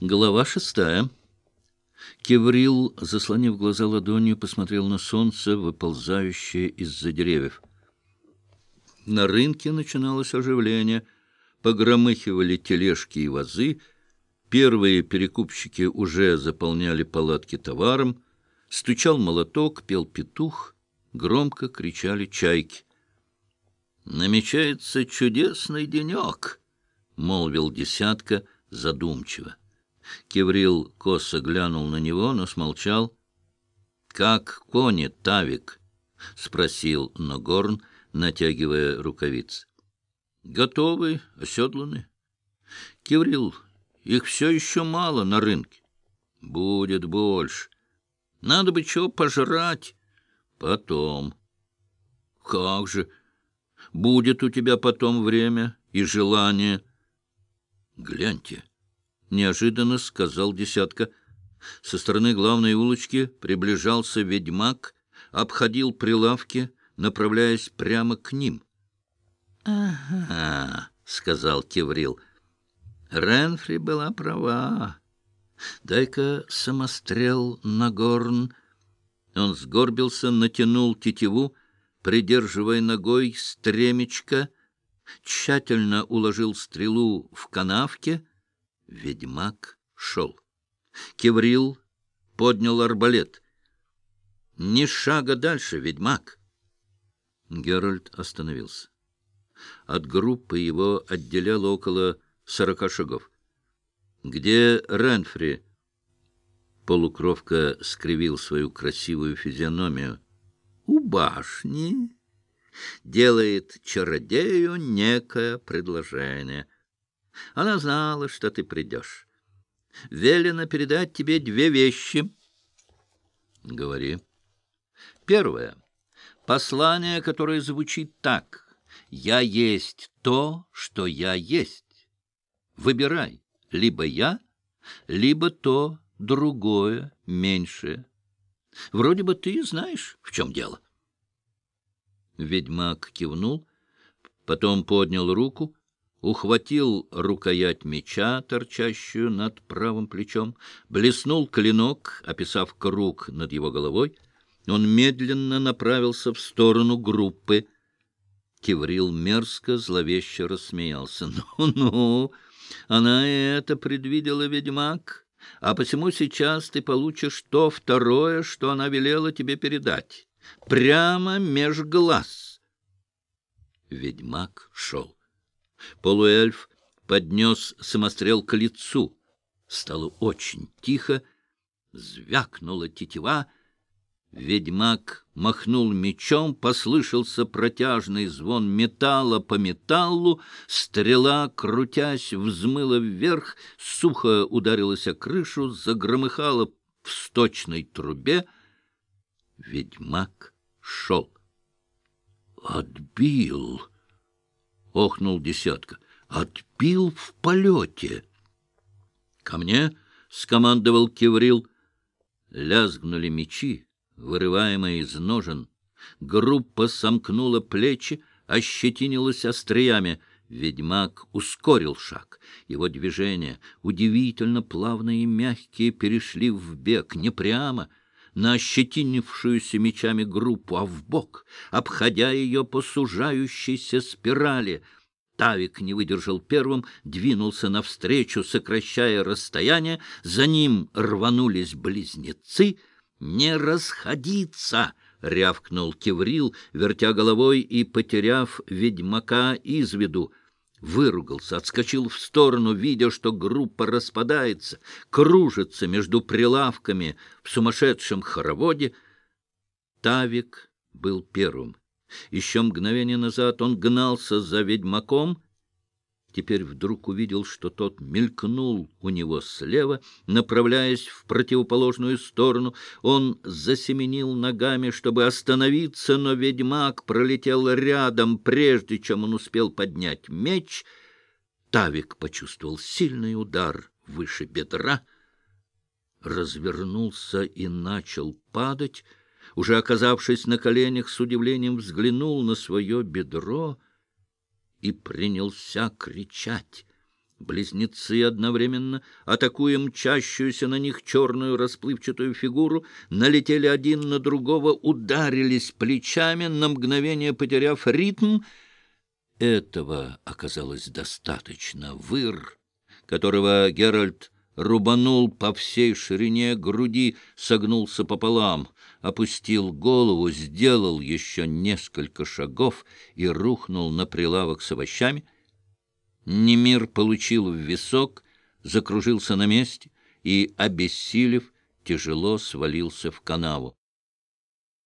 Глава шестая. Кеврил, заслонив глаза ладонью, посмотрел на солнце, выползающее из-за деревьев. На рынке начиналось оживление. Погромыхивали тележки и вазы. Первые перекупщики уже заполняли палатки товаром. Стучал молоток, пел петух. Громко кричали чайки. «Намечается чудесный денек», — молвил десятка задумчиво. Кеврил косо глянул на него, но смолчал. — Как кони, Тавик? — спросил Нагорн, натягивая рукавицы. — Готовы, оседланы. — Кеврил, их все еще мало на рынке. — Будет больше. Надо бы чего пожрать. — Потом. — Как же? Будет у тебя потом время и желание. — Гляньте. — неожиданно сказал десятка. Со стороны главной улочки приближался ведьмак, обходил прилавки, направляясь прямо к ним. — Ага, — сказал Кеврил. Ренфри была права. Дай-ка самострел на горн. Он сгорбился, натянул тетиву, придерживая ногой стремечко, тщательно уложил стрелу в канавке — Ведьмак шел. Кеврил поднял арбалет. «Ни шага дальше, ведьмак!» Геральт остановился. От группы его отделяло около сорока шагов. «Где Ренфри?» Полукровка скривил свою красивую физиономию. «У башни!» Делает чародею некое предложение — она знала, что ты придешь. Велено передать тебе две вещи. Говори. Первое. Послание, которое звучит так. «Я есть то, что я есть». Выбирай, либо я, либо то другое, меньшее. Вроде бы ты знаешь, в чем дело. Ведьмак кивнул, потом поднял руку, ухватил рукоять меча, торчащую над правым плечом, блеснул клинок, описав круг над его головой. Он медленно направился в сторону группы. Киврил мерзко, зловеще рассмеялся. «Ну-ну, она это предвидела, ведьмак, а посему сейчас ты получишь то второе, что она велела тебе передать, прямо меж глаз». Ведьмак шел. Полуэльф поднес самострел к лицу. Стало очень тихо, звякнула тетива. Ведьмак махнул мечом, послышался протяжный звон металла по металлу, стрела, крутясь, взмыла вверх, сухо ударилась о крышу, загромыхала в сточной трубе. Ведьмак шел. «Отбил!» — охнул десятка. «Отбил в полете!» «Ко мне!» — скомандовал Кеврил. Лязгнули мечи, вырываемые из ножен. Группа сомкнула плечи, ощетинилась остриями. Ведьмак ускорил шаг. Его движения, удивительно плавные и мягкие, перешли в бег, не прямо — на ощетинившуюся мечами группу, а в бок, обходя ее по сужающейся спирали. Тавик не выдержал первым, двинулся навстречу, сокращая расстояние. За ним рванулись близнецы. «Не расходиться!» — рявкнул Кеврил, вертя головой и потеряв ведьмака из виду выругался, отскочил в сторону, видя, что группа распадается, кружится между прилавками в сумасшедшем хороводе. Тавик был первым. Еще мгновение назад он гнался за ведьмаком, теперь вдруг увидел, что тот мелькнул у него слева, направляясь в противоположную сторону. Он засеменил ногами, чтобы остановиться, но ведьмак пролетел рядом, прежде чем он успел поднять меч. Тавик почувствовал сильный удар выше бедра, развернулся и начал падать. Уже оказавшись на коленях, с удивлением взглянул на свое бедро — и принялся кричать. Близнецы одновременно, атакуя мчащуюся на них черную расплывчатую фигуру, налетели один на другого, ударились плечами, на мгновение потеряв ритм. Этого оказалось достаточно. Выр, которого Геральт рубанул по всей ширине груди, согнулся пополам, опустил голову, сделал еще несколько шагов и рухнул на прилавок с овощами — Немир получил в висок, закружился на месте и, обессилев, тяжело свалился в канаву.